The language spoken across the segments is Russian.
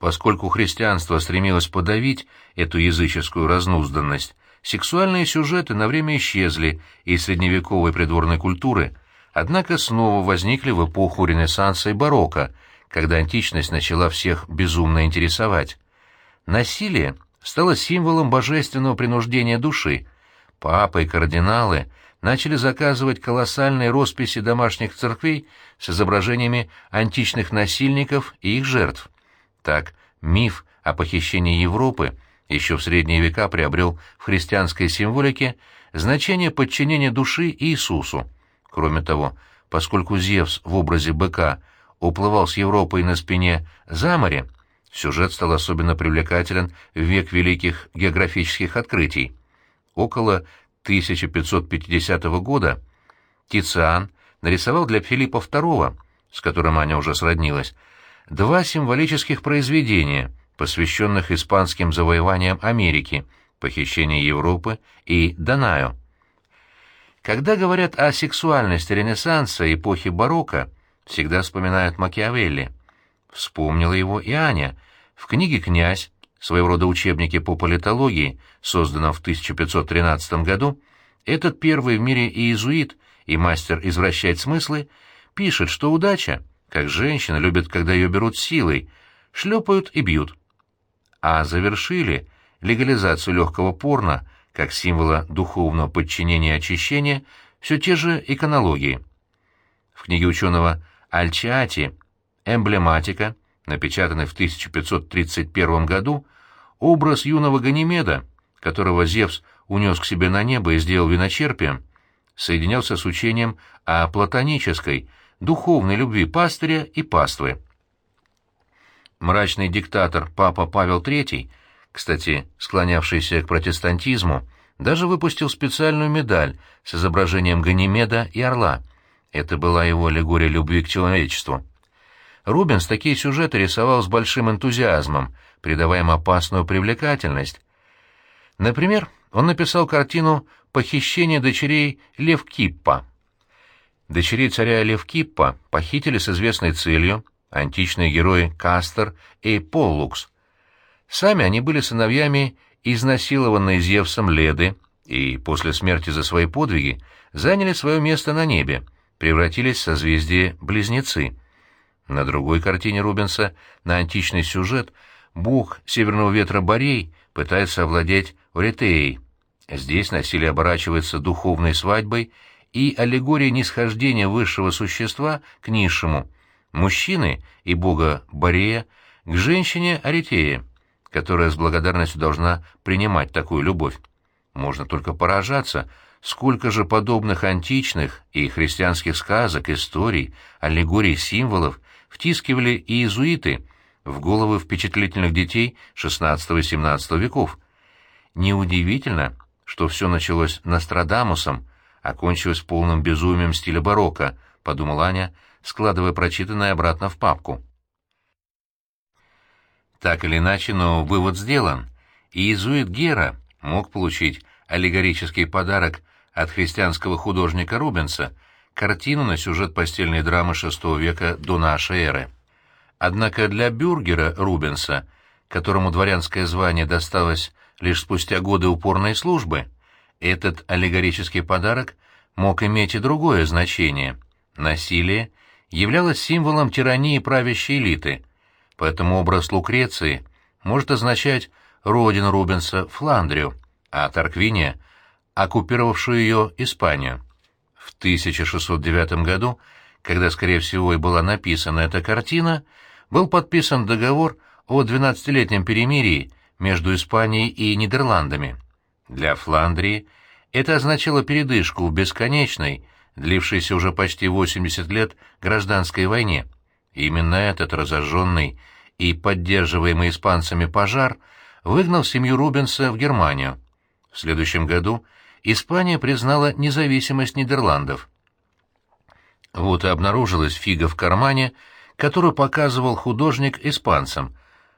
Поскольку христианство стремилось подавить эту языческую разнузданность, сексуальные сюжеты на время исчезли из средневековой придворной культуры, однако снова возникли в эпоху Ренессанса и барокко, когда античность начала всех безумно интересовать. Насилие стало символом божественного принуждения души. Папы и кардиналы начали заказывать колоссальные росписи домашних церквей с изображениями античных насильников и их жертв. Так, миф о похищении Европы еще в средние века приобрел в христианской символике значение подчинения души Иисусу. Кроме того, поскольку Зевс в образе быка уплывал с Европой на спине за море, сюжет стал особенно привлекателен в век великих географических открытий. Около 1550 года Тициан нарисовал для Филиппа II, с которым Аня уже сроднилась, два символических произведения, посвященных испанским завоеваниям Америки, похищению Европы и Данаю. Когда говорят о сексуальности Ренессанса эпохи барокко, всегда вспоминают Макиавелли. Вспомнила его и Аня. В книге «Князь», своего рода учебнике по политологии, созданном в 1513 году, этот первый в мире иезуит и мастер извращать смыслы пишет, что удача как женщина любит, когда ее берут силой, шлепают и бьют. А завершили легализацию легкого порно, как символа духовного подчинения и очищения, все те же иконологии. В книге ученого Альчиати «Эмблематика», напечатанной в 1531 году, образ юного Ганимеда, которого Зевс унес к себе на небо и сделал виночерпием, соединялся с учением о платонической, духовной любви пастыря и паствы. Мрачный диктатор папа Павел III, кстати, склонявшийся к протестантизму, даже выпустил специальную медаль с изображением Ганимеда и орла. Это была его аллегория любви к человечеству. Рубенс такие сюжеты рисовал с большим энтузиазмом, придавая им опасную привлекательность. Например, он написал картину «Похищение дочерей Левкиппа», Дочерей царя Левкиппа похитили с известной целью античные герои Кастер и Поллукс. Сами они были сыновьями изнасилованной Зевсом Леды и после смерти за свои подвиги заняли свое место на небе, превратились в созвездие Близнецы. На другой картине Рубенса на античный сюжет бог северного ветра Борей пытается овладеть Оритеей. Здесь насилие оборачивается духовной свадьбой и аллегория нисхождения высшего существа к низшему, мужчины и бога Борея к женщине Аритея, которая с благодарностью должна принимать такую любовь. Можно только поражаться, сколько же подобных античных и христианских сказок, историй, аллегорий, символов втискивали и иезуиты в головы впечатлительных детей XVI и XVII веков. Неудивительно, что все началось Нострадамусом, окончилось полным безумием стиля барокко, — подумала Аня, складывая прочитанное обратно в папку. Так или иначе, но вывод сделан. И иезуит Гера мог получить аллегорический подарок от христианского художника Рубенса, картину на сюжет постельной драмы VI века до нашей эры. Однако для бюргера Рубенса, которому дворянское звание досталось лишь спустя годы упорной службы, этот аллегорический подарок мог иметь и другое значение. Насилие являлось символом тирании правящей элиты, поэтому образ Лукреции может означать родину Рубенса Фландрию, а Тарквиния — оккупировавшую ее Испанию. В 1609 году, когда, скорее всего, и была написана эта картина, был подписан договор о 12-летнем перемирии между Испанией и Нидерландами. Для Фландрии это означало передышку в бесконечной, длившейся уже почти 80 лет, гражданской войне. Именно этот разожженный и поддерживаемый испанцами пожар выгнал семью Рубенса в Германию. В следующем году Испания признала независимость Нидерландов. Вот и обнаружилась фига в кармане, которую показывал художник испанцам.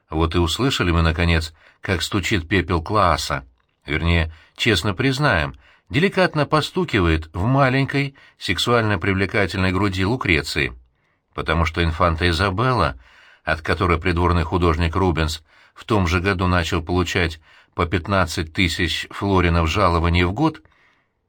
Вот и услышали мы, наконец, как стучит пепел класса вернее, честно признаем, деликатно постукивает в маленькой, сексуально привлекательной груди Лукреции, потому что инфанта Изабелла от которой придворный художник Рубенс в том же году начал получать по 15 тысяч флоринов жалований в год,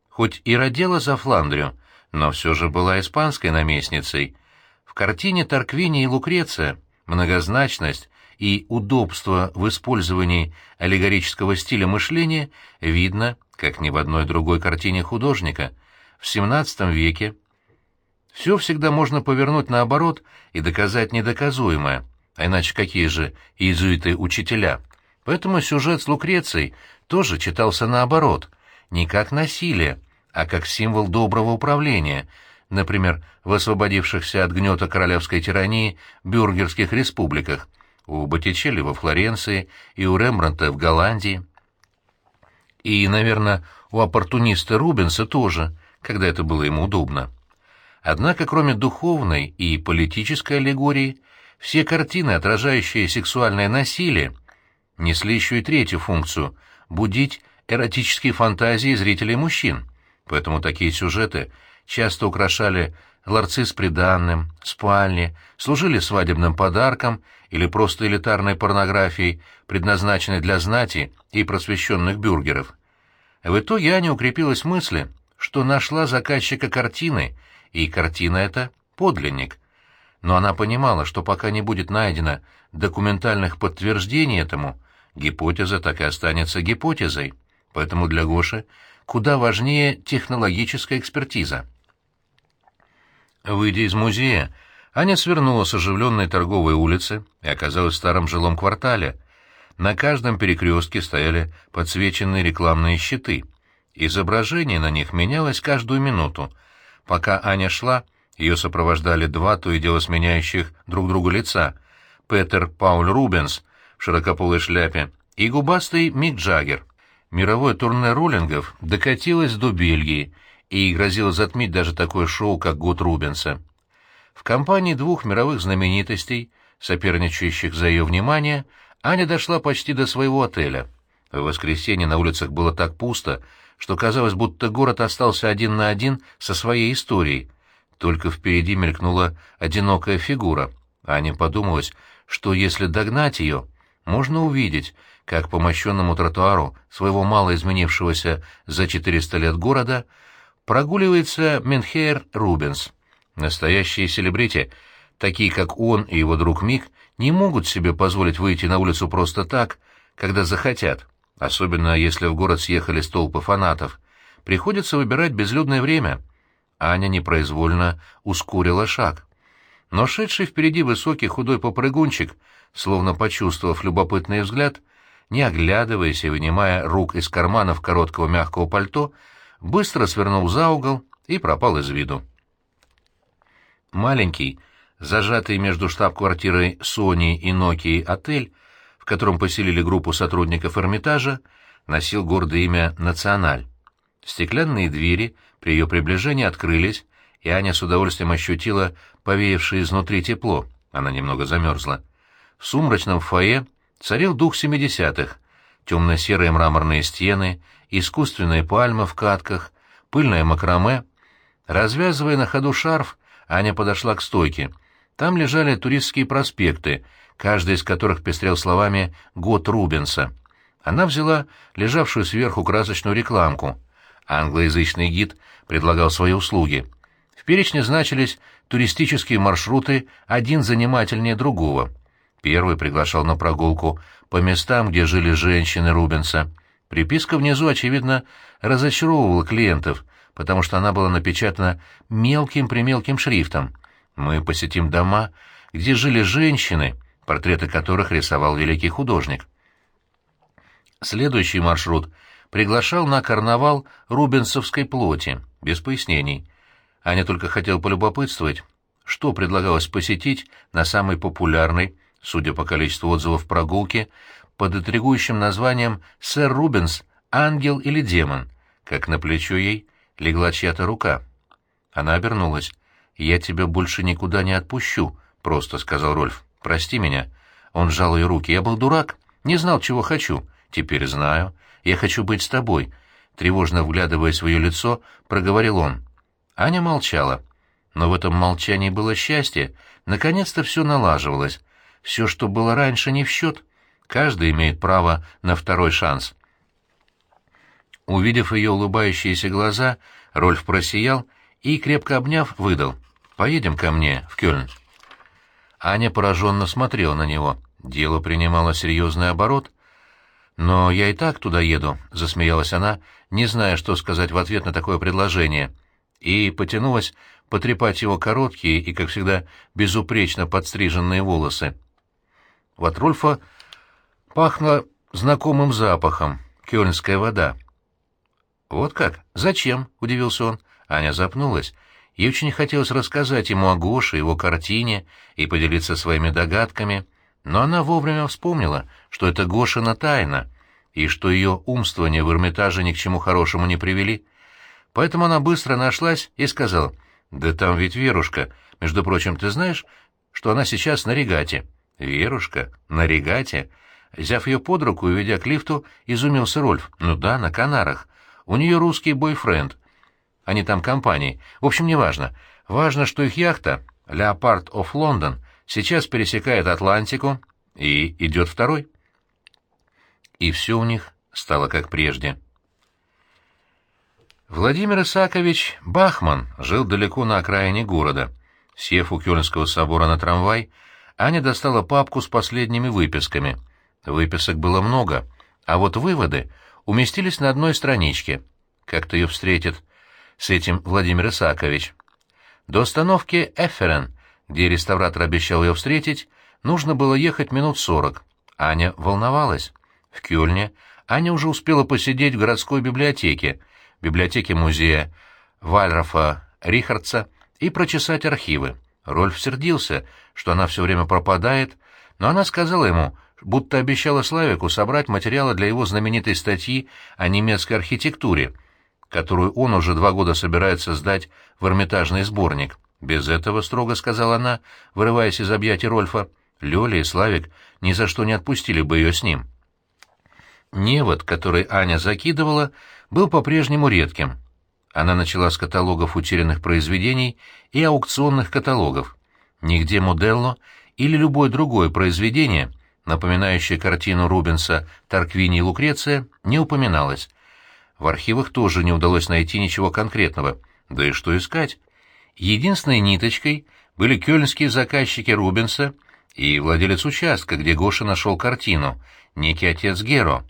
хоть и родила за Фландрию, но все же была испанской наместницей. В картине Тарквини и Лукреция многозначность и удобство в использовании аллегорического стиля мышления видно, как ни в одной другой картине художника. В XVII веке все всегда можно повернуть наоборот и доказать недоказуемое, а иначе какие же иезуиты-учителя? Поэтому сюжет с Лукрецией тоже читался наоборот, не как насилие, а как символ доброго управления, например, в освободившихся от гнета королевской тирании бюргерских республиках, у Боттичелли во Флоренции и у Рембрандта в Голландии. И, наверное, у оппортуниста Рубенса тоже, когда это было ему удобно. Однако, кроме духовной и политической аллегории, все картины, отражающие сексуальное насилие, несли еще и третью функцию — будить эротические фантазии зрителей мужчин. Поэтому такие сюжеты часто украшали ларцы с приданным, спальни, служили свадебным подарком или просто элитарной порнографией, предназначенной для знати и просвещенных бюргеров. В итоге Аня укрепилась в мысли, что нашла заказчика картины — и картина эта — подлинник. Но она понимала, что пока не будет найдено документальных подтверждений этому, гипотеза так и останется гипотезой, поэтому для Гоши куда важнее технологическая экспертиза. Выйдя из музея, Аня свернула с оживленной торговой улицы и оказалась в старом жилом квартале. На каждом перекрестке стояли подсвеченные рекламные щиты. Изображение на них менялось каждую минуту — Пока Аня шла, ее сопровождали два то и дело сменяющих друг другу лица — Петер Пауль Рубенс в широкополой шляпе и губастый Мик Джаггер. Мировое турне роллингов докатилось до Бельгии и грозило затмить даже такое шоу, как «Год Рубенса». В компании двух мировых знаменитостей, соперничающих за ее внимание, Аня дошла почти до своего отеля. В воскресенье на улицах было так пусто, что казалось, будто город остался один на один со своей историей. Только впереди мелькнула одинокая фигура. Аня подумалась, что если догнать ее, можно увидеть, как по мощенному тротуару своего мало изменившегося за 400 лет города прогуливается Менхейр Рубенс. Настоящие селебрити, такие как он и его друг Мик, не могут себе позволить выйти на улицу просто так, когда захотят особенно если в город съехали столпы фанатов, приходится выбирать безлюдное время. Аня непроизвольно ускорила шаг. Но шедший впереди высокий худой попрыгунчик, словно почувствовав любопытный взгляд, не оглядываясь и вынимая рук из карманов короткого мягкого пальто, быстро свернул за угол и пропал из виду. Маленький, зажатый между штаб-квартирой Сони и Нокией отель, в котором поселили группу сотрудников Эрмитажа, носил гордое имя «Националь». Стеклянные двери при ее приближении открылись, и Аня с удовольствием ощутила повеявшее изнутри тепло. Она немного замерзла. В сумрачном фойе царил дух семидесятых. Темно-серые мраморные стены, искусственные пальмы в катках, пыльное макраме. Развязывая на ходу шарф, Аня подошла к стойке. Там лежали туристские проспекты, каждый из которых пестрел словами «Год Рубенса». Она взяла лежавшую сверху красочную рекламку. Англоязычный гид предлагал свои услуги. В перечне значились туристические маршруты, один занимательнее другого. Первый приглашал на прогулку по местам, где жили женщины Рубенса. Приписка внизу, очевидно, разочаровывала клиентов, потому что она была напечатана мелким-примелким шрифтом. «Мы посетим дома, где жили женщины, портреты которых рисовал великий художник. Следующий маршрут приглашал на карнавал рубенсовской плоти, без пояснений. Аня только хотел полюбопытствовать, что предлагалось посетить на самой популярной, судя по количеству отзывов прогулки, под интригующим названием «Сэр Рубенс. Ангел или демон», как на плечо ей легла чья-то рука. Она обернулась. «Я тебя больше никуда не отпущу», — просто сказал Рольф. Прости меня. Он сжал ее руки. Я был дурак, не знал, чего хочу. Теперь знаю. Я хочу быть с тобой. Тревожно вглядываясь в ее лицо, проговорил он. Аня молчала. Но в этом молчании было счастье. Наконец-то все налаживалось. все, что было раньше, не в счет. Каждый имеет право на второй шанс. Увидев ее улыбающиеся глаза, Рольф просиял и, крепко обняв, выдал. «Поедем ко мне, в Кёльн». Аня пораженно смотрела на него. Дело принимало серьезный оборот. «Но я и так туда еду», — засмеялась она, не зная, что сказать в ответ на такое предложение, и потянулась потрепать его короткие и, как всегда, безупречно подстриженные волосы. От Рольфа пахло знакомым запахом — кёльнская вода. «Вот как? Зачем?» — удивился он. Аня запнулась. Ей очень хотелось рассказать ему о Гоше, его картине и поделиться своими догадками, но она вовремя вспомнила, что это Гошина тайна, и что ее умствования в Эрмитаже ни к чему хорошему не привели. Поэтому она быстро нашлась и сказала, «Да там ведь Верушка. Между прочим, ты знаешь, что она сейчас на регате?» «Верушка? На регате?» Взяв ее под руку и ведя к лифту, изумился Рольф. «Ну да, на Канарах. У нее русский бойфренд. Они там компании. В общем, неважно. Важно, что их яхта «Leopard of London» сейчас пересекает Атлантику и идет второй. И все у них стало как прежде. Владимир Исакович Бахман жил далеко на окраине города. Сев у Кёльнского собора на трамвай, Аня достала папку с последними выписками. Выписок было много, а вот выводы уместились на одной страничке. Как-то ее встретит с этим Владимир Исакович. До остановки Эфферен, где реставратор обещал ее встретить, нужно было ехать минут сорок. Аня волновалась. В Кёльне Аня уже успела посидеть в городской библиотеке, библиотеке музея Вальрофа Рихардса и прочесать архивы. Рольф сердился, что она все время пропадает, но она сказала ему, будто обещала Славику собрать материалы для его знаменитой статьи о немецкой архитектуре, которую он уже два года собирается сдать в Эрмитажный сборник. Без этого, строго сказала она, вырываясь из объятий Рольфа, Лёля и Славик ни за что не отпустили бы ее с ним. Невод, который Аня закидывала, был по-прежнему редким. Она начала с каталогов утерянных произведений и аукционных каталогов. Нигде Моделло или любое другое произведение, напоминающее картину Рубенса «Тарквини и Лукреция», не упоминалось. В архивах тоже не удалось найти ничего конкретного. Да и что искать? Единственной ниточкой были кёльнские заказчики Рубенса и владелец участка, где Гоша нашел картину, некий отец Геро.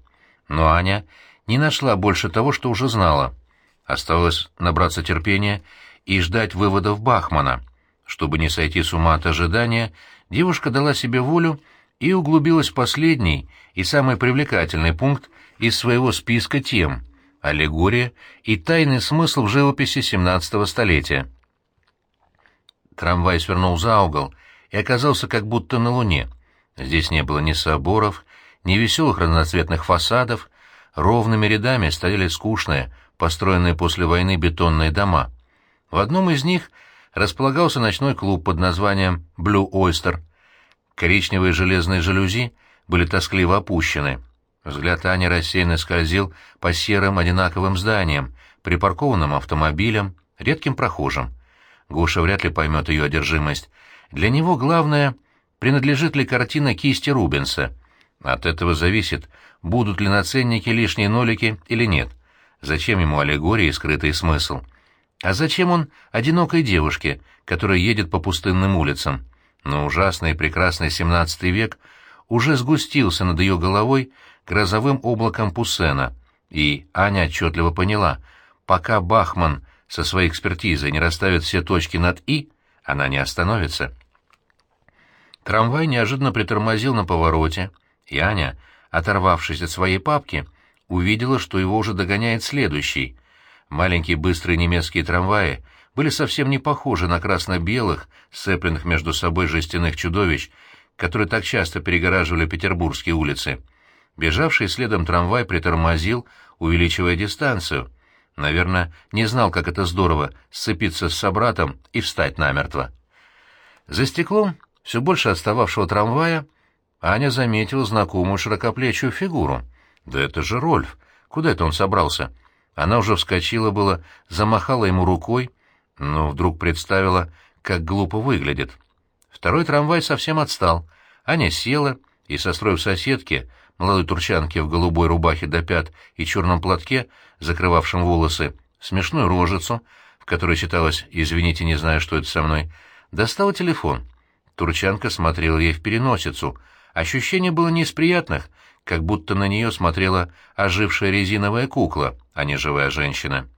Но Аня не нашла больше того, что уже знала. Осталось набраться терпения и ждать выводов Бахмана. Чтобы не сойти с ума от ожидания, девушка дала себе волю и углубилась в последний и самый привлекательный пункт из своего списка тем — аллегория и тайный смысл в живописи XVII столетия. Трамвай свернул за угол и оказался как будто на луне. Здесь не было ни соборов, ни веселых разноцветных фасадов, ровными рядами стояли скучные, построенные после войны бетонные дома. В одном из них располагался ночной клуб под названием «Блю Ойстер». Коричневые железные жалюзи были тоскливо опущены. Взгляд Ани рассеянно скользил по серым одинаковым зданиям, припаркованным автомобилям, редким прохожим. Гоша вряд ли поймет ее одержимость. Для него главное, принадлежит ли картина кисти Рубенса. От этого зависит, будут ли на ценнике лишние нолики или нет. Зачем ему аллегория и скрытый смысл? А зачем он одинокой девушке, которая едет по пустынным улицам? Но ужасный и прекрасный XVII век уже сгустился над ее головой грозовым облаком Пуссена, и Аня отчетливо поняла, пока Бахман со своей экспертизой не расставит все точки над «и», она не остановится. Трамвай неожиданно притормозил на повороте, и Аня, оторвавшись от своей папки, увидела, что его уже догоняет следующий. Маленькие быстрые немецкие трамваи были совсем не похожи на красно-белых, сцепленных между собой жестяных чудовищ, которые так часто перегораживали петербургские улицы. Бежавший следом трамвай притормозил, увеличивая дистанцию. Наверное, не знал, как это здорово — сцепиться с собратом и встать намертво. За стеклом все больше отстававшего трамвая Аня заметила знакомую широкоплечую фигуру. Да это же Рольф. Куда это он собрался? Она уже вскочила было, замахала ему рукой, но вдруг представила, как глупо выглядит. Второй трамвай совсем отстал. Аня села и, состроив соседке, молодой турчанке в голубой рубахе до пят и черном платке, закрывавшем волосы, смешную рожицу, в которой читалось «Извините, не знаю, что это со мной», достала телефон. Турчанка смотрела ей в переносицу. Ощущение было не из приятных, как будто на нее смотрела ожившая резиновая кукла, а не живая женщина.